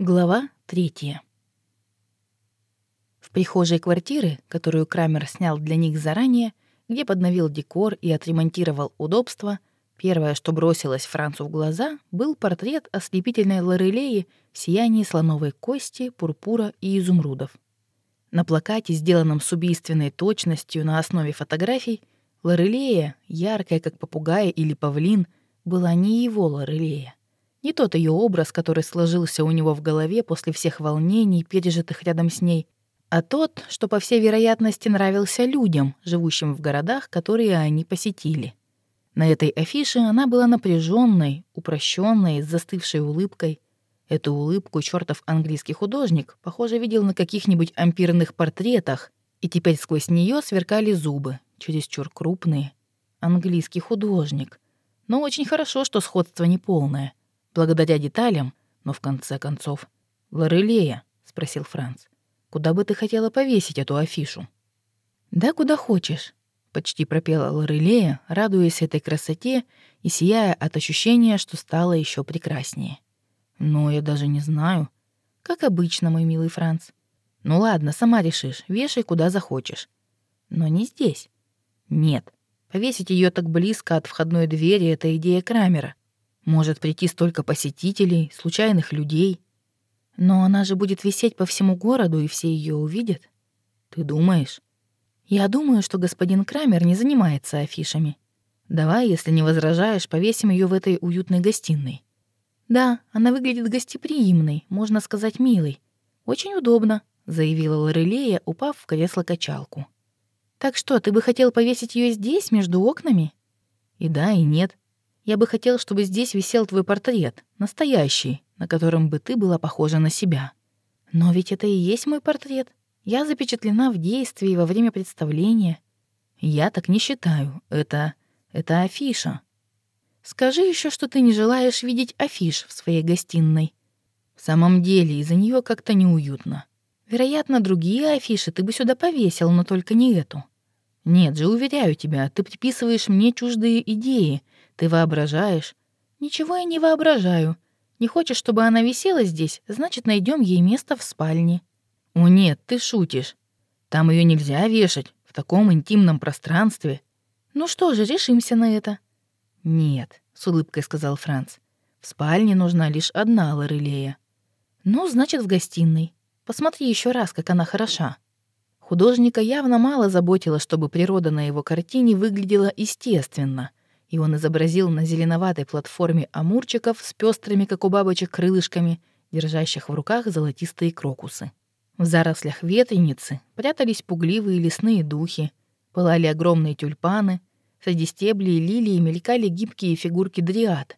Глава третья. В прихожей квартиры, которую Крамер снял для них заранее, где подновил декор и отремонтировал удобства, первое, что бросилось Францу в глаза, был портрет ослепительной Лорелеи в сиянии слоновой кости, пурпура и изумрудов. На плакате, сделанном с убийственной точностью на основе фотографий, Лорелея, яркая как попугай или павлин, была не его Лорелея. Не тот ее образ, который сложился у него в голове после всех волнений, пережитых рядом с ней, а тот, что, по всей вероятности, нравился людям, живущим в городах, которые они посетили. На этой афише она была напряженной, упрощенной, с застывшей улыбкой. Эту улыбку чертов английский художник, похоже, видел на каких-нибудь ампирных портретах, и теперь сквозь нее сверкали зубы, чересчур крупные. Английский художник. Но очень хорошо, что сходство неполное — благодаря деталям, но в конце концов... «Лорелея», — спросил Франц, — «куда бы ты хотела повесить эту афишу?» «Да куда хочешь», — почти пропела Лорелея, радуясь этой красоте и сияя от ощущения, что стало еще прекраснее. «Но я даже не знаю. Как обычно, мой милый Франц. Ну ладно, сама решишь, вешай куда захочешь. Но не здесь. Нет, повесить ее так близко от входной двери — это идея Крамера. Может прийти столько посетителей, случайных людей. Но она же будет висеть по всему городу, и все ее увидят. Ты думаешь? Я думаю, что господин Крамер не занимается афишами. Давай, если не возражаешь, повесим ее в этой уютной гостиной. Да, она выглядит гостеприимной, можно сказать, милой. Очень удобно, заявила Лорелея, упав в кресло-качалку. Так что, ты бы хотел повесить ее здесь, между окнами? И да, и нет. Я бы хотел, чтобы здесь висел твой портрет, настоящий, на котором бы ты была похожа на себя. Но ведь это и есть мой портрет. Я запечатлена в действии во время представления. Я так не считаю. Это... это афиша. Скажи еще, что ты не желаешь видеть афиш в своей гостиной. В самом деле, из-за нее как-то неуютно. Вероятно, другие афиши ты бы сюда повесил, но только не эту. Нет же, уверяю тебя, ты приписываешь мне чуждые идеи — ты воображаешь? Ничего я не воображаю. Не хочешь, чтобы она висела здесь, значит, найдем ей место в спальне. О нет, ты шутишь. Там ее нельзя вешать в таком интимном пространстве. Ну что же, решимся на это. Нет, с улыбкой сказал Франц. В спальне нужна лишь одна Лорелея. Ну, значит, в гостиной. Посмотри еще раз, как она хороша. Художника явно мало заботило, чтобы природа на его картине выглядела естественно — и он изобразил на зеленоватой платформе амурчиков с пестрыми, как у бабочек, крылышками, держащих в руках золотистые крокусы. В зарослях ветреницы прятались пугливые лесные духи, пылали огромные тюльпаны, среди стеблей лилии мелькали гибкие фигурки дриад,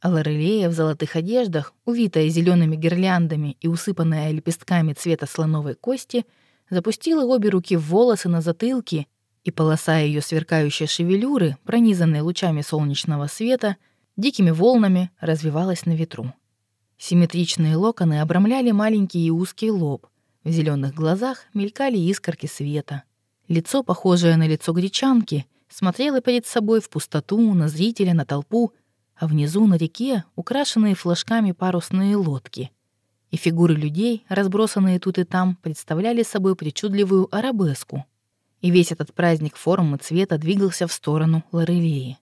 а Лорелея в золотых одеждах, увитая зелеными гирляндами и усыпанная лепестками цвета слоновой кости, запустила обе руки в волосы на затылке и полоса ее сверкающей шевелюры, пронизанной лучами солнечного света, дикими волнами развивалась на ветру. Симметричные локоны обрамляли маленький и узкий лоб, в зеленых глазах мелькали искорки света. Лицо, похожее на лицо гречанки, смотрело перед собой в пустоту, на зрителя, на толпу, а внизу на реке украшенные флажками парусные лодки. И фигуры людей, разбросанные тут и там, представляли собой причудливую арабеску — и весь этот праздник формы цвета двигался в сторону Лорелеи.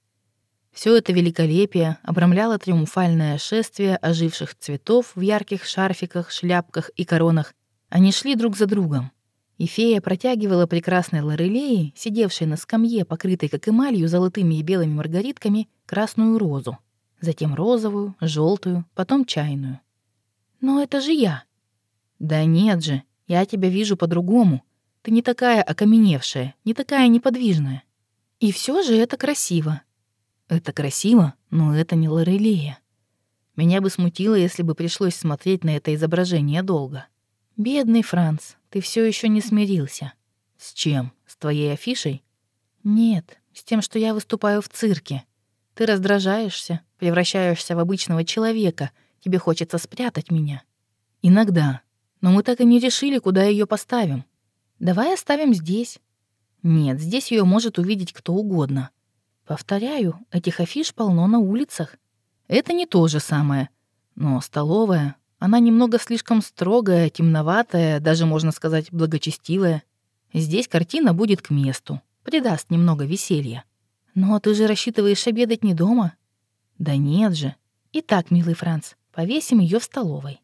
Все это великолепие обрамляло триумфальное шествие оживших цветов в ярких шарфиках, шляпках и коронах. Они шли друг за другом. И фея протягивала прекрасной Лорелеи, сидевшей на скамье, покрытой как эмалью золотыми и белыми маргаритками, красную розу. Затем розовую, желтую, потом чайную. «Но это же я!» «Да нет же, я тебя вижу по-другому», ты не такая окаменевшая, не такая неподвижная. И все же это красиво. Это красиво, но это не Лорелея. Меня бы смутило, если бы пришлось смотреть на это изображение долго. Бедный Франц, ты все еще не смирился. С чем? С твоей афишей? Нет, с тем, что я выступаю в цирке. Ты раздражаешься, превращаешься в обычного человека, тебе хочется спрятать меня. Иногда. Но мы так и не решили, куда ее поставим. Давай оставим здесь. Нет, здесь ее может увидеть кто угодно. Повторяю, этих афиш полно на улицах. Это не то же самое. Но столовая, Она немного слишком строгая, темноватая, даже, можно сказать, благочестивая. Здесь картина будет к месту, придаст немного веселья. Но ты же рассчитываешь обедать не дома? Да нет же. Итак, милый Франц, повесим ее в столовой.